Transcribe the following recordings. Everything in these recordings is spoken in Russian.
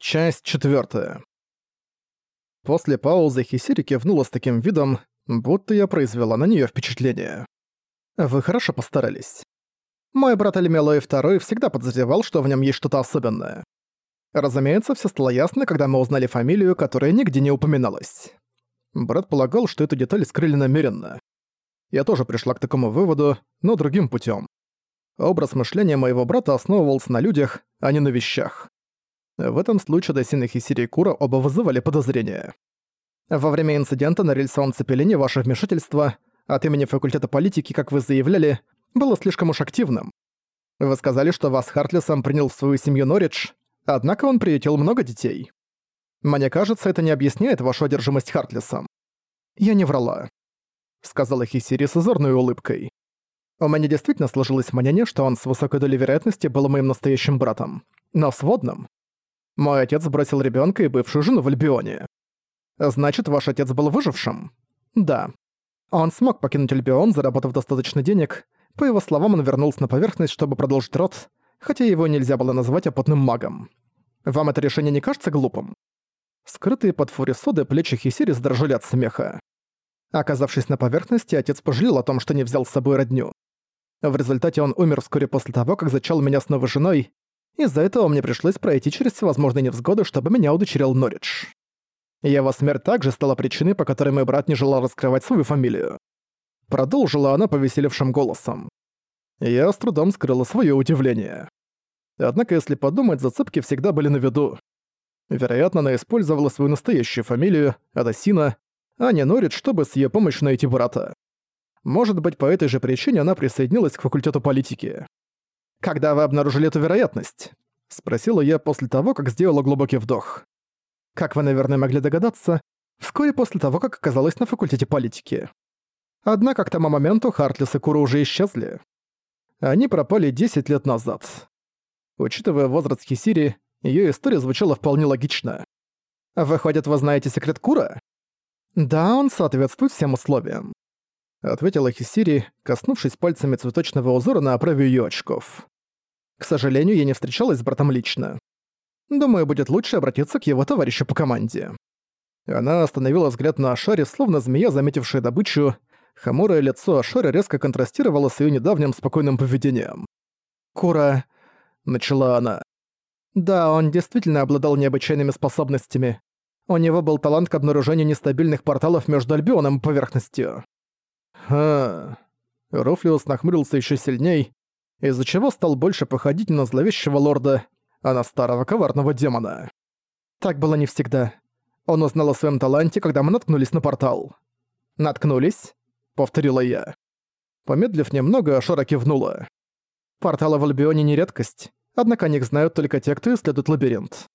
Часть четвертая. После паузы Хисири кивнула с таким видом, будто я произвела на нее впечатление. «Вы хорошо постарались. Мой брат Эльмелой II всегда подозревал, что в нем есть что-то особенное. Разумеется, все стало ясно, когда мы узнали фамилию, которая нигде не упоминалась. Брат полагал, что эту деталь скрыли намеренно. Я тоже пришла к такому выводу, но другим путем. Образ мышления моего брата основывался на людях, а не на вещах. В этом случае Досин и Хисири Кура оба вызывали подозрения. Во время инцидента на рельсовом цепелине ваше вмешательство от имени факультета политики, как вы заявляли, было слишком уж активным. Вы сказали, что вас Хартлисом принял в свою семью Норридж, однако он приютил много детей. Мне кажется, это не объясняет вашу одержимость Хартлисом. Я не врала. Сказала Хисири с озорной улыбкой. У меня действительно сложилось мнение, что он с высокой долей вероятности был моим настоящим братом. Но сводным. Мой отец бросил ребенка и бывшую жену в Альбионе. Значит, ваш отец был выжившим? Да. Он смог покинуть Альбион, заработав достаточно денег. По его словам, он вернулся на поверхность, чтобы продолжить род, хотя его нельзя было назвать опытным магом. Вам это решение не кажется глупым? Скрытые под фурисоды плечи Хисири задрожали от смеха. Оказавшись на поверхности, отец пожалел о том, что не взял с собой родню. В результате он умер вскоре после того, как зачал меня с новой женой, из-за этого мне пришлось пройти через всевозможные невзгоды, чтобы меня удочерил Норридж. Его смерть также стала причиной, по которой мой брат не желал раскрывать свою фамилию. Продолжила она повеселевшим голосом. Я с трудом скрыла свое удивление. Однако, если подумать, зацепки всегда были на виду. Вероятно, она использовала свою настоящую фамилию, Адасина, а не Норридж, чтобы с ее помощью найти брата. Может быть, по этой же причине она присоединилась к факультету политики. «Когда вы обнаружили эту вероятность?» — спросила я после того, как сделала глубокий вдох. Как вы, наверное, могли догадаться, вскоре после того, как оказалась на факультете политики. Однако к тому моменту Хартлис и Кура уже исчезли. Они пропали 10 лет назад. Учитывая возраст Хисири, ее история звучала вполне логично. «Выходит, вы знаете секрет Кура?» «Да, он соответствует всем условиям», — ответила Хисири, коснувшись пальцами цветочного узора на оправе её очков. «К сожалению, я не встречалась с братом лично. Думаю, будет лучше обратиться к его товарищу по команде». Она остановила взгляд на Ашаре, словно змея, заметившая добычу. Хмурое лицо Ашары резко контрастировало с её недавним спокойным поведением. «Кура...» — начала она. «Да, он действительно обладал необычайными способностями. У него был талант к обнаружению нестабильных порталов между Альбионом и поверхностью. Ха. Руфлиус нахмурился еще сильней, из-за чего стал больше походить на зловещего лорда, а на старого коварного демона. Так было не всегда. Он узнал о своем таланте, когда мы наткнулись на портал. «Наткнулись?» — повторила я. Помедлив немного, Ашора кивнула. Порталы в Альбионе не редкость, однако о них знают только те, кто исследует лабиринт.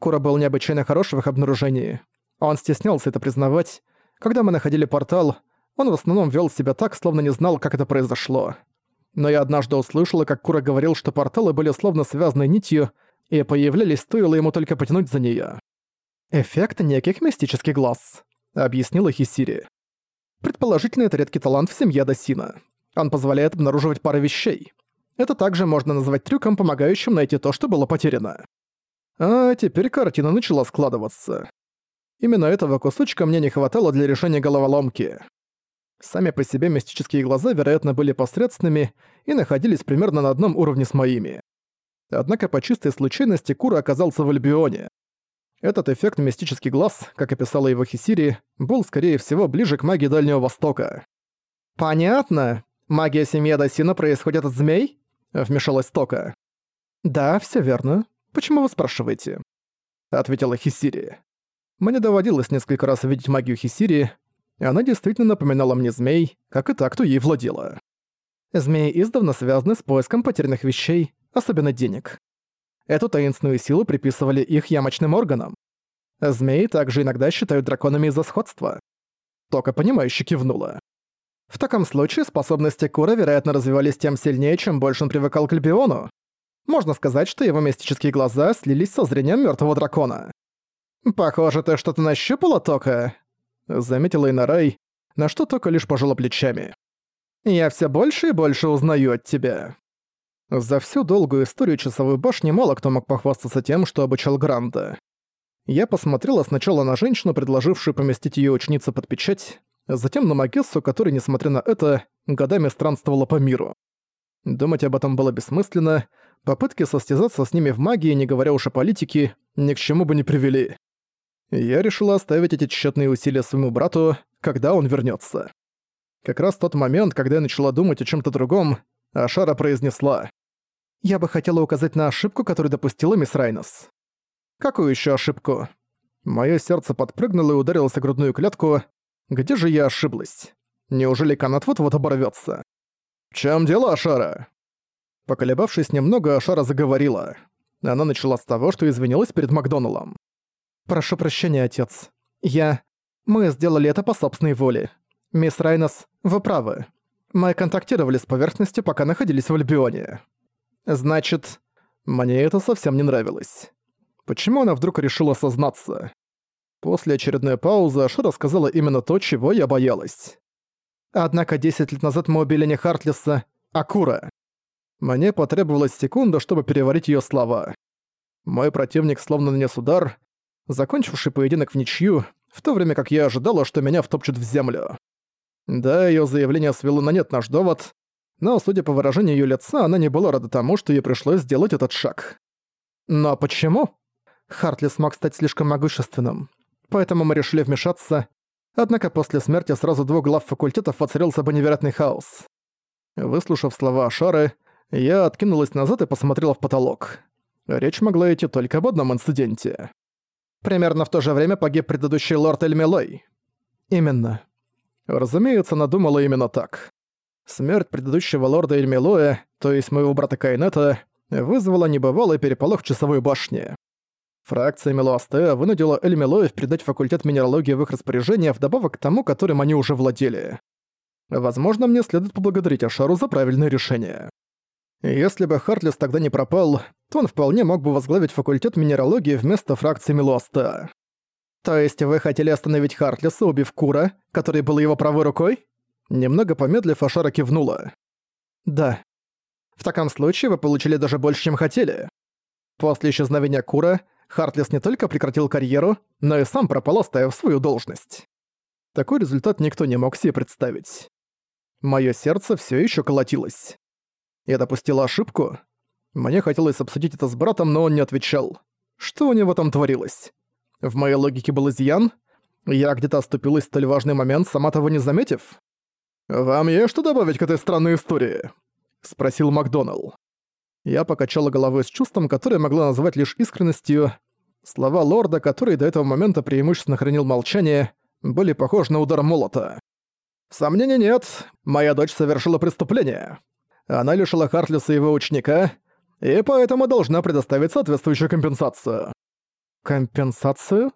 Кура был необычайно хорош в их обнаружении. Он стеснялся это признавать. Когда мы находили портал, он в основном вел себя так, словно не знал, как это произошло. Но я однажды услышала, как Кура говорил, что порталы были словно связаны нитью, и появлялись, стоило ему только потянуть за нее. «Эффект неких мистических глаз», — объяснила Хисири. Предположительно, это редкий талант в семье Досина. Он позволяет обнаруживать пары вещей. Это также можно назвать трюком, помогающим найти то, что было потеряно. А теперь картина начала складываться. Именно этого кусочка мне не хватало для решения головоломки. Сами по себе мистические глаза, вероятно, были посредственными и находились примерно на одном уровне с моими. Однако по чистой случайности Кура оказался в Альбионе. Этот эффект мистический глаз, как описала его Хисири, был, скорее всего, ближе к магии Дальнего Востока. «Понятно. Магия семьи Досина происходит от змей?» — вмешалась Тока. «Да, все верно. Почему вы спрашиваете?» — ответила Хисири. Мне доводилось несколько раз видеть магию Хисири, и она действительно напоминала мне змей, как и та, кто ей владела. Змеи издавна связаны с поиском потерянных вещей, особенно денег. Эту таинственную силу приписывали их ямочным органам. Змеи также иногда считают драконами из-за сходства. Тока понимающе кивнула. В таком случае способности Кура, вероятно, развивались тем сильнее, чем больше он привыкал к Альбиону. Можно сказать, что его мистические глаза слились со зрением мертвого дракона. «Похоже, ты что-то нащупала, Тока?» Заметила Инарай, на что только лишь пожала плечами. «Я все больше и больше узнаю от тебя». За всю долгую историю часовой башни мало кто мог похвастаться тем, что обучал Гранда. Я посмотрела сначала на женщину, предложившую поместить ее ученицу под печать, затем на Магессу, которая, несмотря на это, годами странствовала по миру. Думать об этом было бессмысленно, попытки состязаться с ними в магии, не говоря уж о политике, ни к чему бы не привели. Я решила оставить эти тщетные усилия своему брату, когда он вернется. Как раз тот момент, когда я начала думать о чем то другом, Ашара произнесла. «Я бы хотела указать на ошибку, которую допустила мисс Райнос». «Какую еще ошибку?» Моё сердце подпрыгнуло и ударилось о грудную клетку. Где же я ошиблась? Неужели канат вот-вот оборвётся? «В чём дело, Ашара?» Поколебавшись немного, Ашара заговорила. Она начала с того, что извинилась перед Макдоналлом. «Прошу прощения, отец. Я... Мы сделали это по собственной воле. Мисс Райнос, вы правы. Мы контактировали с поверхностью, пока находились в Альбионе. Значит, мне это совсем не нравилось. Почему она вдруг решила сознаться? После очередной паузы Ашара сказала именно то, чего я боялась. Однако 10 лет назад мы убили не Хартлиса, а Кура. Мне потребовалась секунда, чтобы переварить её слова. Мой противник словно нанес удар, закончивший поединок в ничью, в то время как я ожидала, что меня втопчут в землю. Да, её заявление свело на нет наш довод, но, судя по выражению её лица, она не была рада тому, что ей пришлось сделать этот шаг. Но почему? Хартлис мог стать слишком могущественным. Поэтому мы решили вмешаться Однако после смерти сразу двух глав факультетов воцарился бы невероятный хаос. Выслушав слова Ашары, я откинулась назад и посмотрела в потолок. Речь могла идти только об одном инциденте. Примерно в то же время погиб предыдущий лорд Эльмелой. Именно. Разумеется, она именно так. Смерть предыдущего лорда Эльмелоя, то есть моего брата Кайнета, вызвала небывалый переполох в часовой башне. Фракция Мелуастеа вынудила Эльмилоев передать факультет минералогии в их распоряжение вдобавок к тому, которым они уже владели. Возможно, мне следует поблагодарить Ашару за правильное решение. Если бы Хартлис тогда не пропал, то он вполне мог бы возглавить факультет минералогии вместо фракции Мелуастеа. То есть вы хотели остановить Хартлиса, убив Кура, который был его правой рукой? Немного помедлив, Ашара кивнула. Да. В таком случае вы получили даже больше, чем хотели. После исчезновения Кура Хартлес не только прекратил карьеру, но и сам пропал, оставив свою должность. Такой результат никто не мог себе представить. Моё сердце всё ещё колотилось. Я допустила ошибку. Мне хотелось обсудить это с братом, но он не отвечал. Что у него там творилось? В моей логике был изъян? Я где-то оступилась в столь важный момент, сама того не заметив? «Вам есть что добавить к этой странной истории?» — спросил Макдоналл. Я покачала головой с чувством, которое могла назвать лишь искренностью. Слова лорда, который до этого момента преимущественно хранил молчание, были похожи на удар молота. «Сомнений нет, моя дочь совершила преступление. Она лишила Хартлиса его ученика, и поэтому должна предоставить соответствующую компенсацию». «Компенсацию?»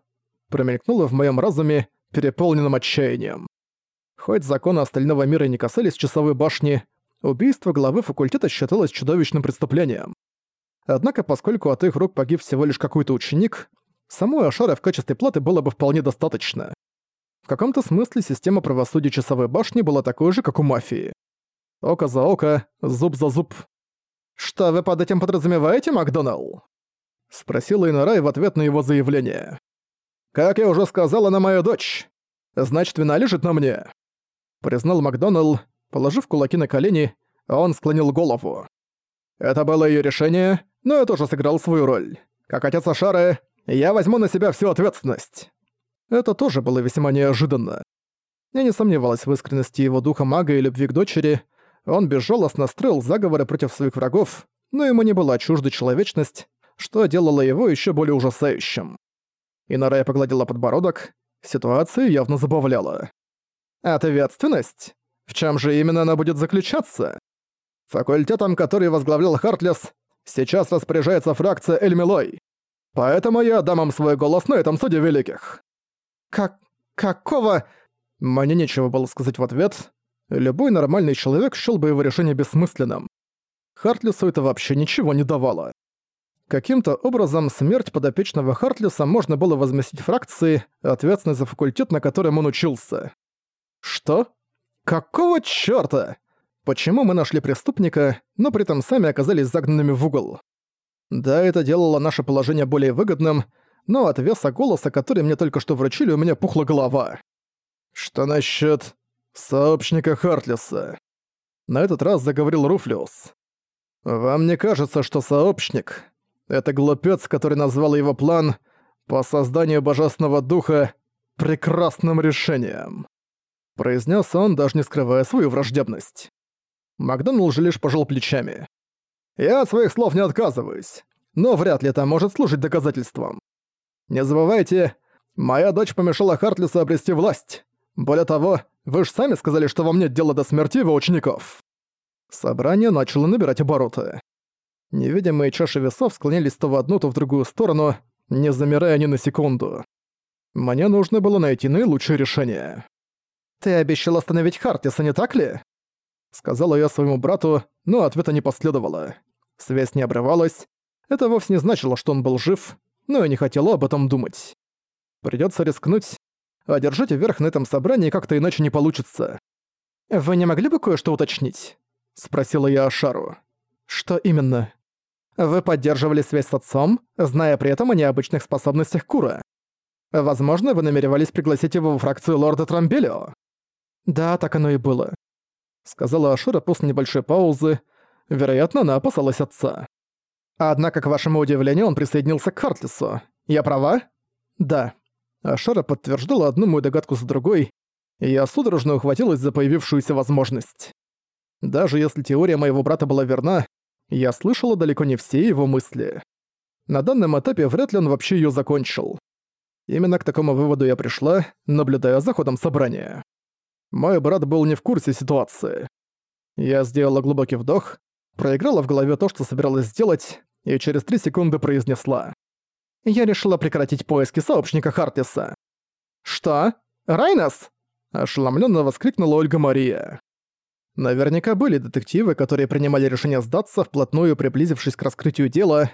промелькнуло в моем разуме, переполненном отчаянием. Хоть законы остального мира не касались часовой башни, убийство главы факультета считалось чудовищным преступлением. Однако, поскольку от их рук погиб всего лишь какой-то ученик, самой Ашары в качестве платы было бы вполне достаточно. В каком-то смысле система правосудия часовой башни была такой же, как у мафии. Око за око, зуб за зуб. «Что вы под этим подразумеваете, Макдоналл?» Спросила Инарай в ответ на его заявление. «Как я уже сказала, на мою дочь. Значит, вина лежит на мне», — признал Макдоналл, Положив кулаки на колени, он склонил голову. Это было ее решение, но я тоже сыграл свою роль. Как отец Ашары, я возьму на себя всю ответственность. Это тоже было весьма неожиданно. Я не сомневалась в искренности его духа мага и любви к дочери. Он безжалостно строил заговоры против своих врагов, но ему не была чужда человечность, что делало его еще более ужасающим. Инарая погладила подбородок, ситуация явно забавляла. «Ответственность? В чем же именно она будет заключаться? Факультетом, который возглавлял Хартлес, сейчас распоряжается фракция Эльмилой. Поэтому я дам им свой голос на этом суде великих. Как... какого... Мне нечего было сказать в ответ. Любой нормальный человек счёл бы его решение бессмысленным. Хартлесу это вообще ничего не давало. Каким-то образом смерть подопечного Хартлиса можно было возместить фракции, ответственной за факультет, на котором он учился. Что? «Какого чёрта?» почему мы нашли преступника, но при этом сами оказались загнанными в угол. Да, это делало наше положение более выгодным, но от веса голоса, который мне только что вручили, у меня пухла голова. Что насчет сообщника Хартлиса? На этот раз заговорил Руфлиус. Вам не кажется, что сообщник — это глупец, который назвал его план по созданию божественного духа прекрасным решением? Произнес он, даже не скрывая свою враждебность. Макдоналл же лишь пожал плечами. «Я от своих слов не отказываюсь, но вряд ли это может служить доказательством. Не забывайте, моя дочь помешала Хартлису обрести власть. Более того, вы же сами сказали, что вам нет дела до смерти его учеников». Собрание начало набирать обороты. Невидимые чаши весов склонялись то в одну, то в другую сторону, не замирая ни на секунду. Мне нужно было найти наилучшее решение. «Ты обещал остановить Хартиса, не так ли?» Сказала я своему брату, но ответа не последовало. Связь не обрывалась. Это вовсе не значило, что он был жив, но я не хотела об этом думать. Придётся рискнуть, а верх на этом собрании как-то иначе не получится. «Вы не могли бы кое-что уточнить?» — спросила я Ашару. «Что именно?» «Вы поддерживали связь с отцом, зная при этом о необычных способностях Кура. Возможно, вы намеревались пригласить его в фракцию лорда Трамбелио?» «Да, так оно и было», — сказала Ашара после небольшой паузы. Вероятно, она опасалась отца. Однако, к вашему удивлению, он присоединился к Хартлису. Я права? Да. Ашара подтверждала одну мою догадку за другой, и я судорожно ухватилась за появившуюся возможность. Даже если теория моего брата была верна, я слышала далеко не все его мысли. На данном этапе вряд ли он вообще её закончил. Именно к такому выводу я пришла, наблюдая за ходом собрания. Мой брат был не в курсе ситуации. Я сделала глубокий вдох, проиграла в голове то, что собиралась сделать, и через три секунды произнесла. Я решила прекратить поиски сообщника Хартиса. «Что? Райнос?» – ошеломленно воскликнула Ольга Мария. Наверняка были детективы, которые принимали решение сдаться, вплотную приблизившись к раскрытию дела.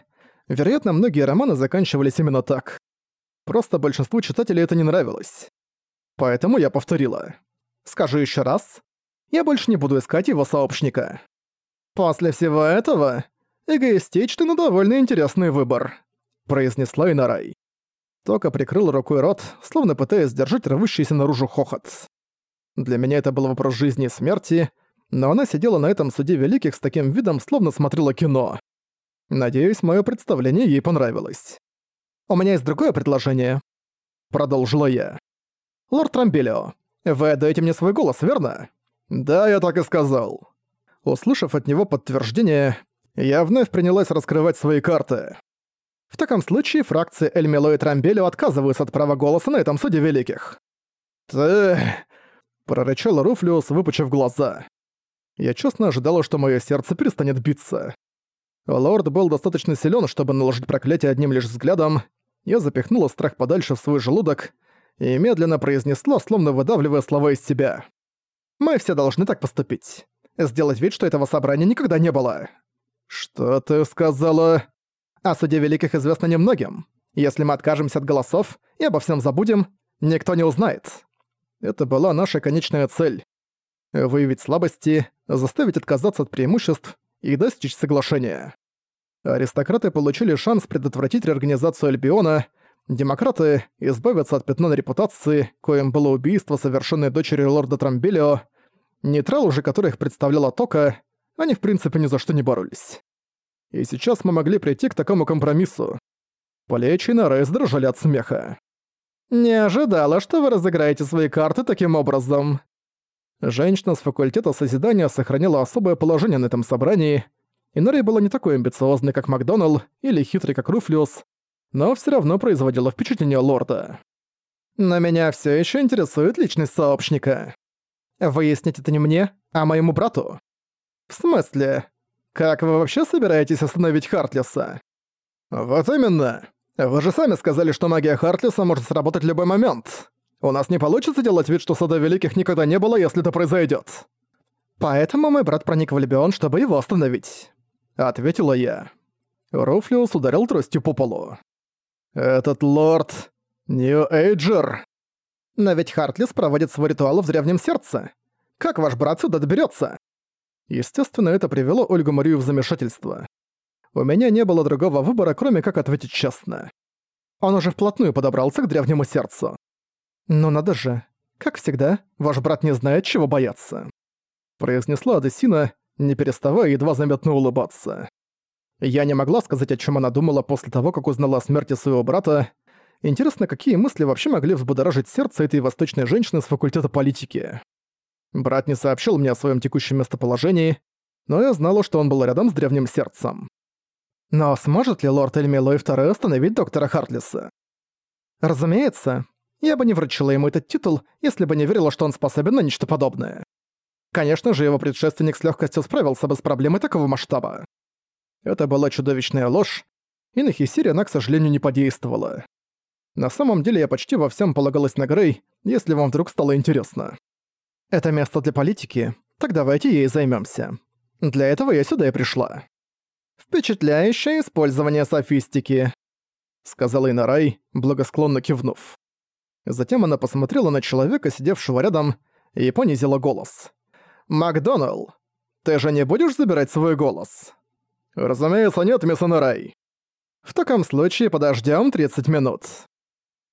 Вероятно, многие романы заканчивались именно так. Просто большинству читателей это не нравилось. Поэтому я повторила. Скажу еще раз. Я больше не буду искать его сообщника. После всего этого, эгоистичный, но довольно интересный выбор произнесла Инарай. Тока прикрыл рукой рот, словно пытаясь сдержать рвущийся наружу хохот. Для меня это был вопрос жизни и смерти, но она сидела на этом суде великих с таким видом, словно смотрела кино. Надеюсь, мое представление ей понравилось. «У меня есть другое предложение», — продолжила я. «Лорд Трамбелио, вы отдаете мне свой голос, верно?» «Да, я так и сказал». Услышав от него подтверждение, я вновь принялась раскрывать свои карты. В таком случае фракции Эльмело и Трамбелю отказываются от права голоса на этом суде великих. «Ты...» — прорычал Руфлиус, выпучив глаза. Я честно ожидала, что мое сердце перестанет биться. Лорд был достаточно силен, чтобы наложить проклятие одним лишь взглядом. Я запихнула страх подальше в свой желудок и медленно произнесла, словно выдавливая слова из себя. «Мы все должны так поступить. Сделать вид, что этого собрания никогда не было». «Что ты сказала?» О суде великих известно немногим. Если мы откажемся от голосов и обо всем забудем, никто не узнает. Это была наша конечная цель. Выявить слабости, заставить отказаться от преимуществ и достичь соглашения. Аристократы получили шанс предотвратить реорганизацию Альбиона, демократы — избавиться от пятна на репутации, коим было убийство, совершенное дочерью лорда Трамбелио, нейтрал же которых представляла Тока, они в принципе ни за что не боролись и сейчас мы могли прийти к такому компромиссу. Плечи на Рейс дрожали от смеха. «Не ожидала, что вы разыграете свои карты таким образом». Женщина с факультета Созидания сохранила особое положение на этом собрании, и Нори была не такой амбициозной, как Макдоналл, или хитрой, как Руфлиус, но все равно производила впечатление лорда. «Но меня все еще интересует личность сообщника. Выяснить это не мне, а моему брату». «В смысле? Как вы вообще собираетесь остановить Хартлиса? Вот именно. Вы же сами сказали, что магия Хартлиса может сработать в любой момент. У нас не получится делать вид, что Сада Великих никогда не было, если это произойдет. Поэтому мой брат проник в Альбион, чтобы его остановить. Ответила я. Руфлиус ударил тростью по полу. «Этот лорд... Нью-Эйджер...» «Но ведь Хартлис проводит свой ритуал в древнем сердце. Как ваш брат сюда доберется? Естественно, это привело Ольгу Марию в замешательство. У меня не было другого выбора, кроме как ответить честно. Он уже вплотную подобрался к древнему сердцу. «Ну надо же, как всегда, ваш брат не знает, чего бояться», произнесла Адесина, не переставая едва заметно улыбаться. Я не могла сказать, о чем она думала после того, как узнала о смерти своего брата. Интересно, какие мысли вообще могли взбудоражить сердце этой восточной женщины с факультета политики. Брат не сообщил мне о своем текущем местоположении, но я знала, что он был рядом с древним сердцем. Но сможет ли лорд Эльмилой II остановить доктора Хартлиса? Разумеется, я бы не вручила ему этот титул, если бы не верила, что он способен на нечто подобное. Конечно же, его предшественник с легкостью справился бы с проблемой такого масштаба. Это была чудовищная ложь, и на Хисири она, к сожалению, не подействовала. На самом деле я почти во всем полагалась на Грей, если вам вдруг стало интересно. Это место для политики, так давайте ей займемся. Для этого я сюда и пришла. Впечатляющее использование софистики, сказала Инарай, благосклонно кивнув. Затем она посмотрела на человека, сидевшего рядом, и понизила голос. «Макдоналл, ты же не будешь забирать свой голос?» «Разумеется, нет, мисс Инарай». «В таком случае подождем 30 минут».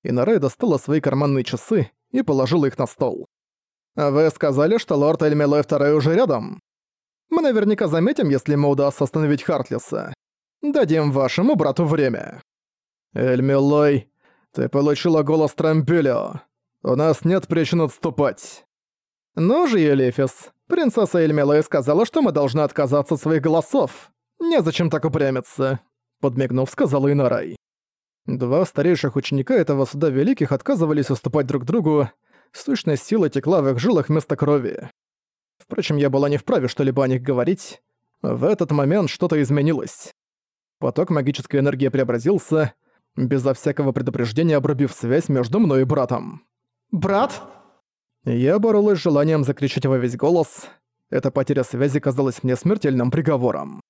Инарай достала свои карманные часы и положила их на стол. «Вы сказали, что лорд Эльмилой II уже рядом? Мы наверняка заметим, если ему удастся остановить Хартлиса. Дадим вашему брату время». «Эльмилой, ты получила голос Трампелио. У нас нет причин отступать». «Ну же, Елефис, принцесса Эльмилой сказала, что мы должны отказаться от своих голосов. Незачем так упрямиться», — подмигнув, сказала Инарай. Два старейших ученика этого суда великих отказывались уступать друг другу, сущность силы текла в их жилах вместо крови. Впрочем, я была не вправе что-либо о них говорить. В этот момент что-то изменилось. Поток магической энергии преобразился, безо всякого предупреждения обрубив связь между мной и братом. «Брат!» Я боролась с желанием закричать во весь голос. Эта потеря связи казалась мне смертельным приговором.